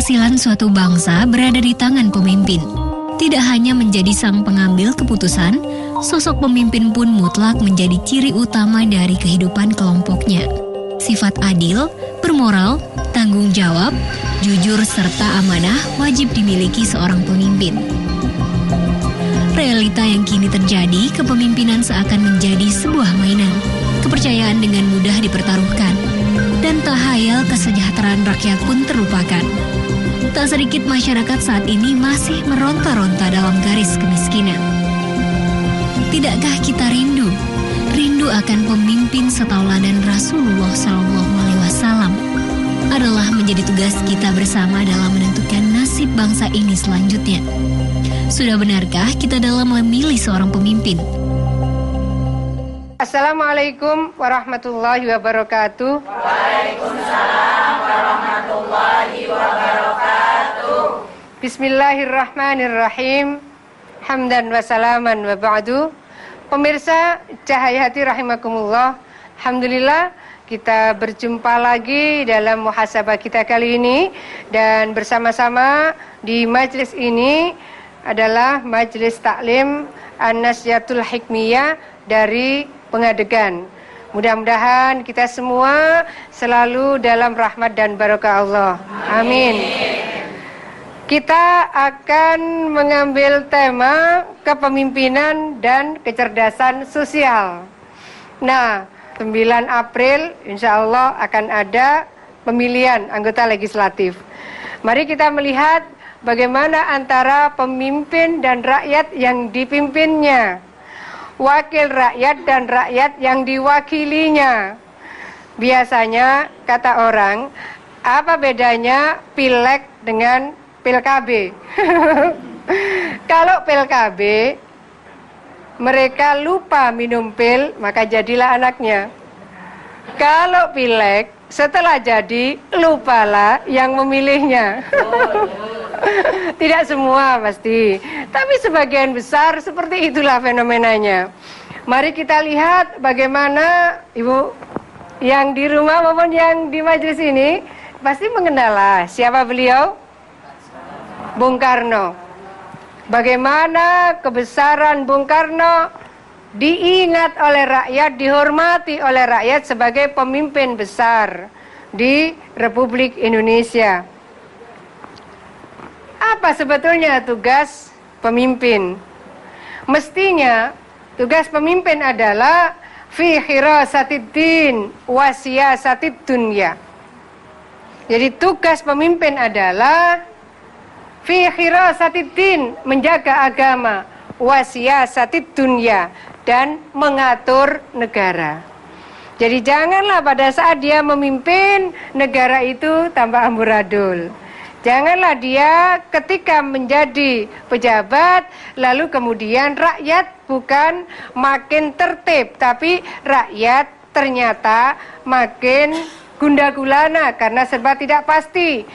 keberhasilan suatu bangsa berada di tangan pemimpin. Tidak hanya menjadi sang pengambil keputusan, sosok pemimpin pun mutlak menjadi ciri utama dari kehidupan kelompoknya. Sifat adil, bermoral, tanggung jawab, jujur, serta amanah wajib dimiliki seorang pemimpin. Realita yang kini terjadi, kepemimpinan seakan menjadi sebuah mainan. Kepercayaan dengan mudah dipertaruhkan, dan tahayal kesejahteraan rakyat pun terlupakan. Tak sedikit masyarakat saat ini masih meronta-ronta dalam garis kemiskinan. Tidakkah kita rindu? Rindu akan pemimpin setauladan Rasulullah Shallallahu Alaihi Wasallam adalah menjadi tugas kita bersama dalam menentukan nasib bangsa ini selanjutnya. Sudah benarkah kita dalam memilih seorang pemimpin? Assalamualaikum warahmatullahi wabarakatuh. Waalaikumsalam warahmatullahi wabarakatuh. Bismillahirrahmanirrahim. Hamdan wa salaman wa ba'du. Pemirsa Cahaya Hati rahimakumullah. Alhamdulillah kita berjumpa lagi dalam muhasabah kita kali ini dan bersama-sama di majelis ini adalah Majelis Taklim An-Nasyatul Hikmiyah dari Pengadegan. Mudah-mudahan kita semua selalu dalam rahmat dan barokah Allah. Amin. Kita akan mengambil tema kepemimpinan dan kecerdasan sosial. Nah, 9 April insya Allah akan ada pemilihan anggota legislatif. Mari kita melihat bagaimana antara pemimpin dan rakyat yang dipimpinnya, wakil rakyat dan rakyat yang diwakilinya. Biasanya kata orang, apa bedanya pilek dengan pilkab? Kalau pilkab mereka lupa minum pil, maka jadilah anaknya. Kalau pilek, setelah jadi, lupalah yang memilihnya. Tidak semua pasti, tapi sebagian besar seperti itulah fenomenanya. Mari kita lihat bagaimana Ibu yang di rumah maupun yang di majelis ini pasti mengenal siapa beliau? Bung Karno. Bagaimana kebesaran Bung Karno diingat oleh rakyat, dihormati oleh rakyat sebagai pemimpin besar di Republik Indonesia. Apa sebetulnya tugas pemimpin? Mestinya tugas pemimpin adalah fi khirasatiddin wa siyasatid dunya. Jadi tugas pemimpin adalah fi khirasatiddin menjaga agama wasiyasatid dunya dan mengatur negara. Jadi janganlah pada saat dia memimpin negara itu tambah amburadul. Janganlah dia ketika menjadi pejabat lalu kemudian rakyat bukan makin tertib tapi rakyat ternyata makin gunda gulana karena serba tidak pasti.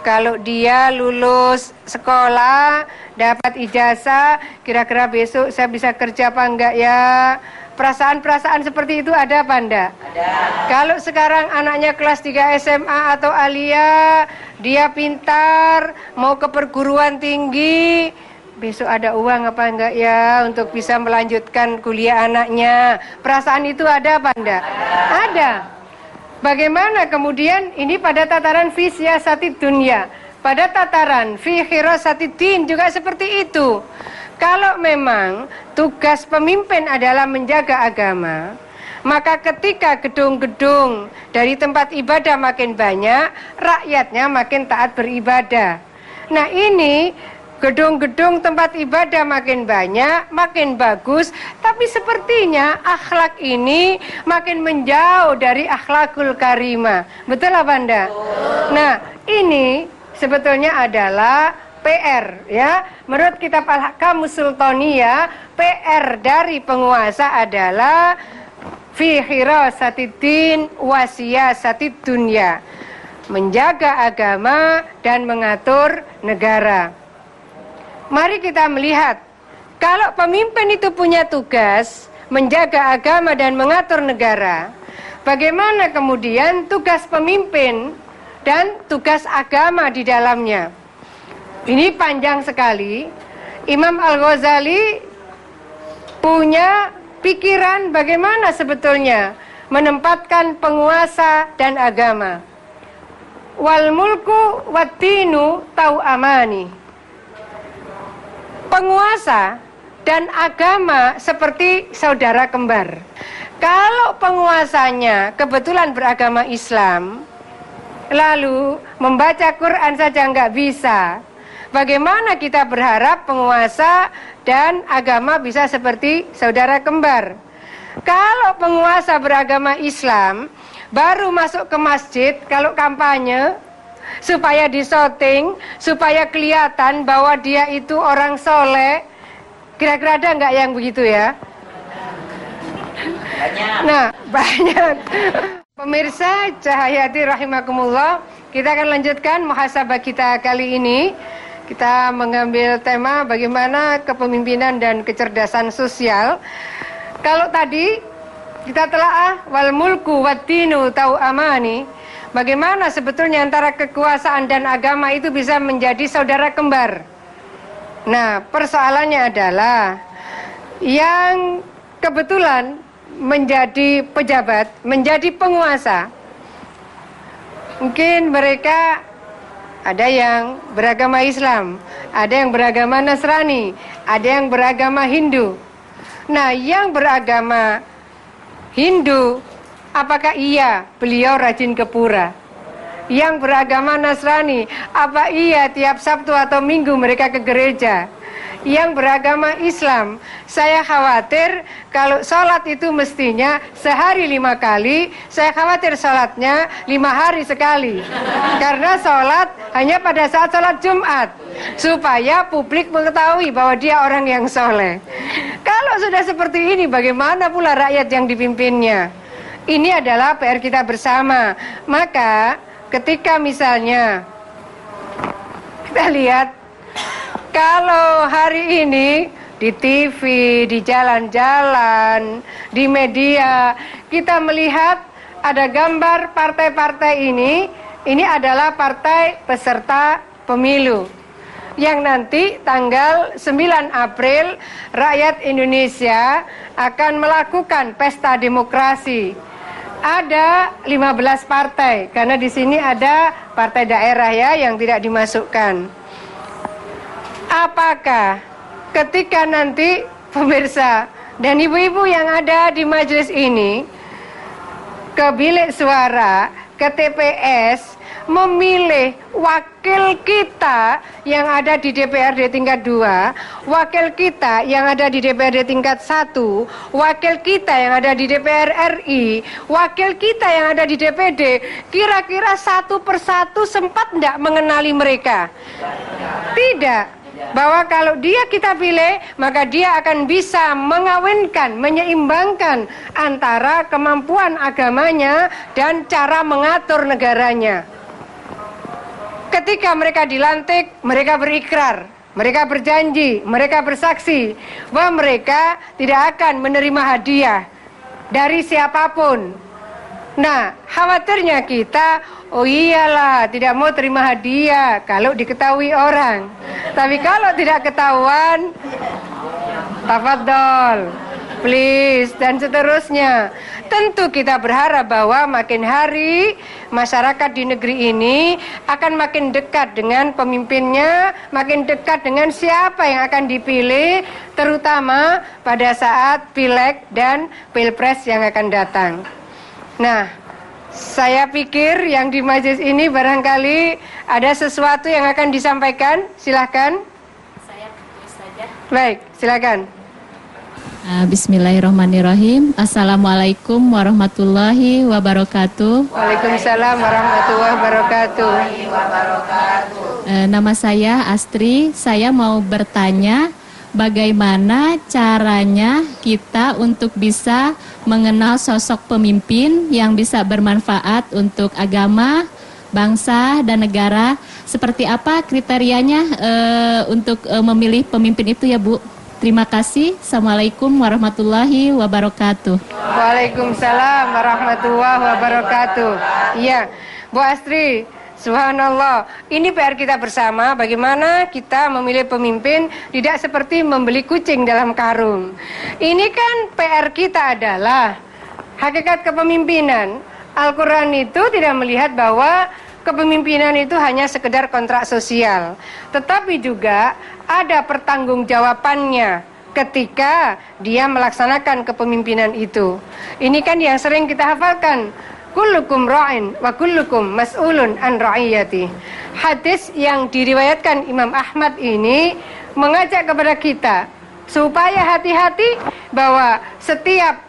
Kalau dia lulus sekolah dapat ijazah kira-kira besok saya bisa kerja apa enggak ya perasaan-perasaan seperti itu ada apa enggak? Ada. Kalau sekarang anaknya kelas 3 SMA atau alia dia pintar mau ke perguruan tinggi besok ada uang apa enggak ya untuk bisa melanjutkan kuliah anaknya perasaan itu ada apa enggak? Ada. ada. Bagaimana kemudian ini pada tataran fi siyasati dunia, pada tataran fi din juga seperti itu. Kalau memang tugas pemimpin adalah menjaga agama, maka ketika gedung-gedung dari tempat ibadah makin banyak, rakyatnya makin taat beribadah. Nah ini Gedung-gedung tempat ibadah makin banyak, makin bagus, tapi sepertinya akhlak ini makin menjauh dari akhlakul karimah. Betul apa Anda? Nah, ini sebetulnya adalah PR ya. Menurut kitab Al-Kamus Sultania, PR dari penguasa adalah fi khirasatiddin wasiyasatid dunya. Menjaga agama dan mengatur negara. Mari kita melihat, kalau pemimpin itu punya tugas menjaga agama dan mengatur negara, bagaimana kemudian tugas pemimpin dan tugas agama di dalamnya. Ini panjang sekali. Imam Al-Ghazali punya pikiran bagaimana sebetulnya menempatkan penguasa dan agama. Wal mulku watinu tau amani. Penguasa dan agama seperti saudara kembar. Kalau penguasanya kebetulan beragama Islam, lalu membaca Quran saja nggak bisa, bagaimana kita berharap penguasa dan agama bisa seperti saudara kembar? Kalau penguasa beragama Islam baru masuk ke masjid kalau kampanye supaya disoting, supaya kelihatan bahwa dia itu orang soleh. Kira-kira ada nggak yang begitu ya? Banyak. Nah, banyak. Pemirsa Cahayati rahimakumullah, kita akan lanjutkan muhasabah kita kali ini. Kita mengambil tema bagaimana kepemimpinan dan kecerdasan sosial. Kalau tadi kita telah ah wal mulku watinu tau amani, bagaimana sebetulnya antara kekuasaan dan agama itu bisa menjadi saudara kembar. Nah, persoalannya adalah yang kebetulan menjadi pejabat, menjadi penguasa, mungkin mereka ada yang beragama Islam, ada yang beragama Nasrani, ada yang beragama Hindu. Nah, yang beragama Hindu, apakah iya beliau rajin ke pura? Yang beragama Nasrani, apa iya tiap Sabtu atau Minggu mereka ke gereja? Yang beragama Islam. Saya khawatir kalau sholat itu mestinya sehari lima kali, saya khawatir sholatnya lima hari sekali. Karena sholat hanya pada saat sholat Jumat. Supaya publik mengetahui bahwa dia orang yang soleh. Kalau sudah seperti ini, bagaimana pula rakyat yang dipimpinnya? Ini adalah PR kita bersama. Maka ketika misalnya kita lihat kalau hari ini di TV, di jalan-jalan, di media, kita melihat ada gambar partai-partai ini, ini adalah partai peserta pemilu. Yang nanti tanggal 9 April rakyat Indonesia akan melakukan pesta demokrasi. Ada 15 partai karena di sini ada partai daerah ya yang tidak dimasukkan apakah ketika nanti pemirsa dan ibu-ibu yang ada di majelis ini ke bilik suara, ke TPS memilih wakil kita yang ada di DPRD tingkat 2, wakil kita yang ada di DPRD tingkat 1, wakil kita yang ada di DPR RI, wakil kita yang ada di DPD, kira-kira satu persatu sempat tidak mengenali mereka? Tidak bahwa kalau dia kita pilih maka dia akan bisa mengawinkan, menyeimbangkan antara kemampuan agamanya dan cara mengatur negaranya. Ketika mereka dilantik, mereka berikrar, mereka berjanji, mereka bersaksi bahwa mereka tidak akan menerima hadiah dari siapa pun. Nah, khawatirnya kita Oh iyalah, tidak mau terima hadiah kalau diketahui orang. Tapi kalau tidak ketahuan, tafadol, please, dan seterusnya. Tentu kita berharap bahwa makin hari masyarakat di negeri ini akan makin dekat dengan pemimpinnya, makin dekat dengan siapa yang akan dipilih, terutama pada saat pileg dan pilpres yang akan datang. Nah, saya pikir yang di majelis ini barangkali ada sesuatu yang akan disampaikan. Silahkan. Saya saja. Baik, silakan. Ah, bismillahirrahmanirrahim. Assalamualaikum warahmatullahi wabarakatuh. Waalaikumsalam warahmatullahi wabarakatuh. Eh, nama saya Astri. Saya mau bertanya bagaimana caranya kita untuk bisa mengenal sosok pemimpin yang bisa bermanfaat untuk agama, bangsa dan negara. Seperti apa kriterianya uh, untuk uh, memilih pemimpin itu ya Bu? Terima kasih. Assalamualaikum warahmatullahi wabarakatuh. Waalaikumsalam warahmatullahi wabarakatuh. Iya, Bu Astri, Subhanallah. Ini PR kita bersama bagaimana kita memilih pemimpin tidak seperti membeli kucing dalam karung. Ini kan PR kita adalah hakikat kepemimpinan. Al-Qur'an itu tidak melihat bahwa kepemimpinan itu hanya sekedar kontrak sosial, tetapi juga ada pertanggungjawabannya ketika dia melaksanakan kepemimpinan itu. Ini kan yang sering kita hafalkan kullukum ra'in wa kullukum mas'ulun an ra'iyati. Hadis yang diriwayatkan Imam Ahmad ini mengajak kepada kita supaya hati-hati bahwa setiap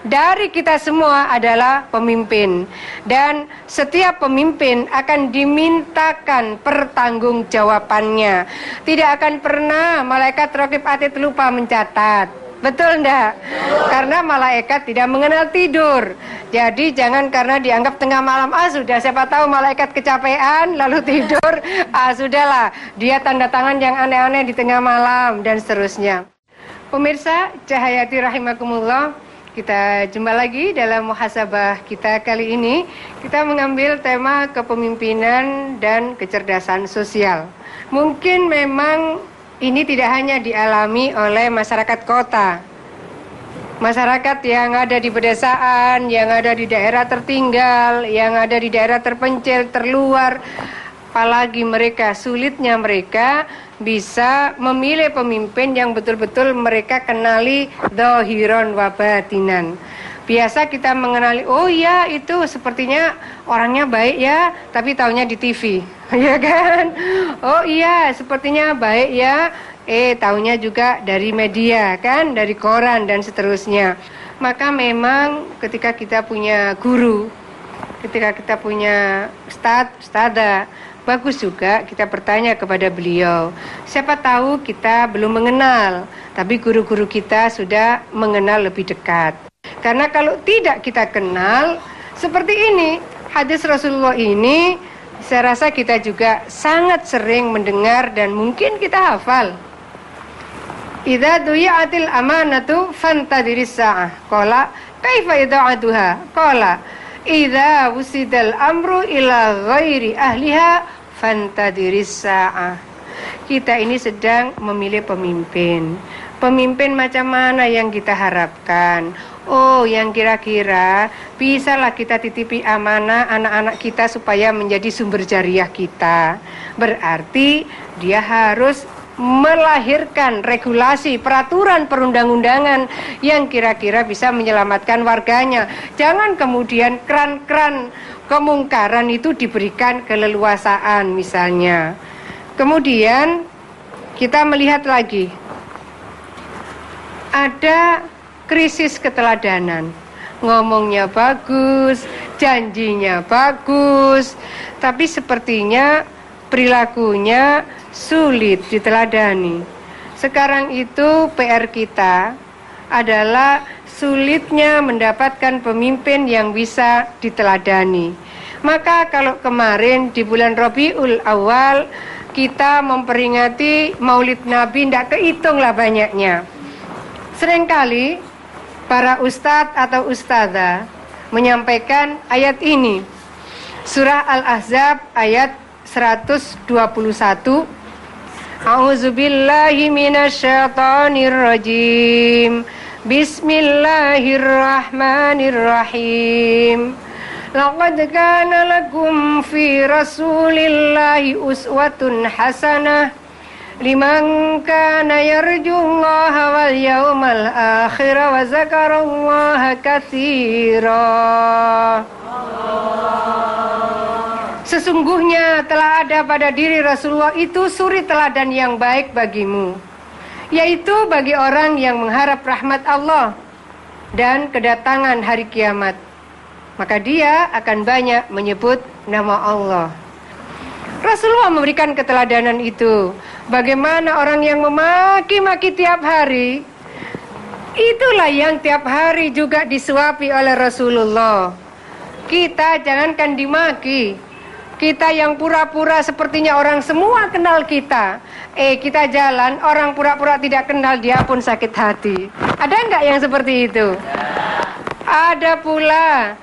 dari kita semua adalah pemimpin dan setiap pemimpin akan dimintakan pertanggungjawabannya. Tidak akan pernah malaikat rokib atid lupa mencatat. Betul enggak? Karena malaikat tidak mengenal tidur. Jadi jangan karena dianggap tengah malam ah sudah siapa tahu malaikat kecapean lalu tidur ah sudahlah dia tanda tangan yang aneh-aneh di tengah malam dan seterusnya. Pemirsa Cahayati rahimakumullah, kita jumpa lagi dalam muhasabah kita kali ini. Kita mengambil tema kepemimpinan dan kecerdasan sosial. Mungkin memang ini tidak hanya dialami oleh masyarakat kota. Masyarakat yang ada di pedesaan, yang ada di daerah tertinggal, yang ada di daerah terpencil, terluar, apalagi mereka sulitnya mereka bisa memilih pemimpin yang betul-betul mereka kenali dohiron wabatinan. Biasa kita mengenali, oh ya itu sepertinya orangnya baik ya, tapi tahunya di TV. ya kan? Oh iya, sepertinya baik ya. Eh, tahunya juga dari media kan, dari koran dan seterusnya. Maka memang ketika kita punya guru, ketika kita punya stad, stada, bagus juga kita bertanya kepada beliau. Siapa tahu kita belum mengenal, tapi guru-guru kita sudah mengenal lebih dekat. Karena kalau tidak kita kenal, seperti ini, hadis Rasulullah ini saya rasa kita juga sangat sering mendengar dan mungkin kita hafal. Idza duyatil amanatu fantadiris sa'ah. Qala kaifa ida'atuha? Qala idza wusidal amru ila ghairi ahliha fantadiris sa'ah. Kita ini sedang memilih pemimpin. Pemimpin macam mana yang kita harapkan? Oh, yang kira-kira bisalah kita titipi amanah anak-anak kita supaya menjadi sumber jariah kita. Berarti dia harus melahirkan regulasi peraturan perundang-undangan yang kira-kira bisa menyelamatkan warganya. Jangan kemudian kran-kran kemungkaran itu diberikan keleluasaan misalnya. Kemudian kita melihat lagi ada krisis keteladanan. Ngomongnya bagus, janjinya bagus, tapi sepertinya perilakunya sulit diteladani. Sekarang itu PR kita adalah sulitnya mendapatkan pemimpin yang bisa diteladani. Maka kalau kemarin di bulan Rabiul Awal kita memperingati Maulid Nabi tidak kehitung lah banyaknya. Seringkali para ustadz atau ustazah menyampaikan ayat ini. Surah Al-Ahzab ayat 121. A'udzubillahi minasyaitonir rajim. Bismillahirrahmanirrahim. Laqad kana lakum fi Rasulillahi uswatun hasanah Sesungguhnya telah ada pada diri Rasulullah itu suri teladan yang baik bagimu yaitu bagi orang yang mengharap rahmat Allah dan kedatangan hari kiamat. Maka dia akan banyak menyebut nama Allah Rasulullah memberikan keteladanan itu. Bagaimana orang yang memaki-maki tiap hari? Itulah yang tiap hari juga disuapi oleh Rasulullah. Kita jangankan dimaki. Kita yang pura-pura sepertinya orang semua kenal kita. Eh kita jalan orang pura-pura tidak kenal dia pun sakit hati. Ada enggak yang seperti itu? Ada pula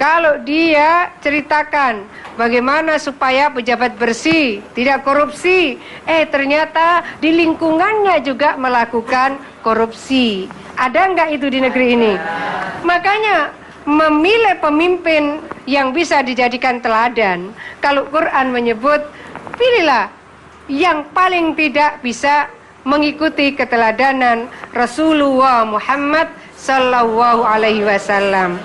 Kalau dia ceritakan bagaimana supaya pejabat bersih, tidak korupsi, eh ternyata di lingkungannya juga melakukan korupsi. Ada nggak itu di negeri ini? Makanya memilih pemimpin yang bisa dijadikan teladan. Kalau Quran menyebut, pilihlah yang paling tidak bisa mengikuti keteladanan Rasulullah Muhammad sallallahu alaihi wasallam.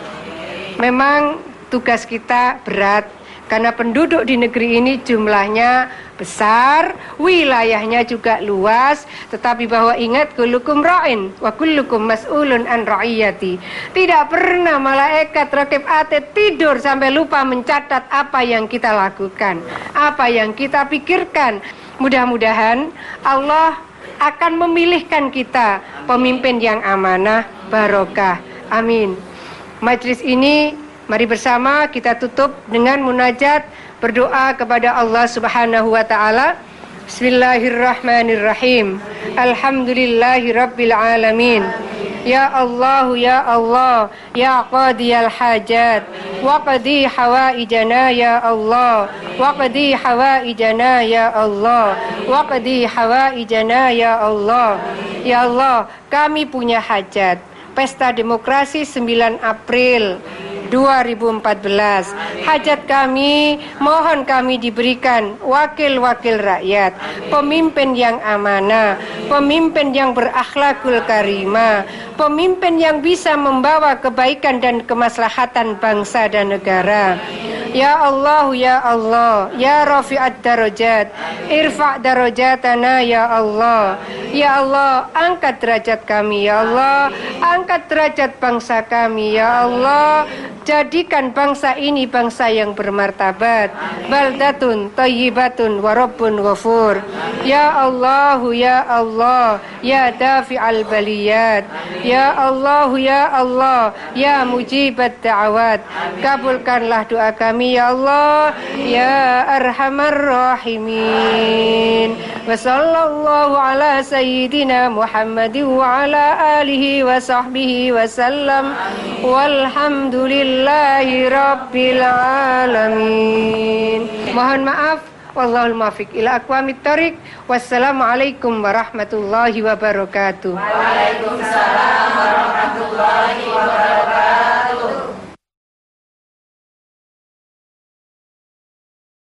Memang tugas kita berat karena penduduk di negeri ini jumlahnya besar, wilayahnya juga luas, tetapi bahwa ingat kulukum ra'in wa kullukum mas'ulun an ra'iyati. Tidak pernah malaikat rakib atet tidur sampai lupa mencatat apa yang kita lakukan, apa yang kita pikirkan. Mudah-mudahan Allah akan memilihkan kita pemimpin yang amanah, barokah. Amin. Majlis ini mari bersama kita tutup dengan munajat berdoa kepada Allah Subhanahu wa taala. Bismillahirrahmanirrahim. Alhamdulillahi rabbil alamin. Ya Allah ya Allah ya qadiyal hajat wa qadi hawaijana ya Allah wa qadi hawaijana ya Allah wa qadi hawaijana ya Allah ya Allah kami punya hajat Pesta Demokrasi 9 April 2014. Hajat kami, mohon kami diberikan wakil-wakil rakyat, pemimpin yang amanah, pemimpin yang berakhlakul karimah, pemimpin yang bisa membawa kebaikan dan kemaslahatan bangsa dan negara. Ya Allah, Ya Allah, Ya Rafi'at darajat, irfa' darajatana Ya Allah. Ya Allah, angkat derajat kami Ya Allah, angkat derajat bangsa kami Ya Allah. Jadikan bangsa ini bangsa yang bermartabat. Baldatun tayyibatun warabbun ghafur. Ya Allah, Ya Allah, Ya dafi'al baliyat. Ya Allah, Ya Allah, Ya mujibat da'awat. Kabulkanlah doa kami Ya Allah, Ya arhamar rahimin. Wa sallallahu ala sayyidina Muhammad wa ala alihi wa sahbihi wa sallam. Walhamdulillahi rabbil alamin. Mohon maaf Wallahul ila. Wassalamualaikum warahmatullahi wabarakatuh. Waalaikumsalam warahmatullahi wabarakatuh.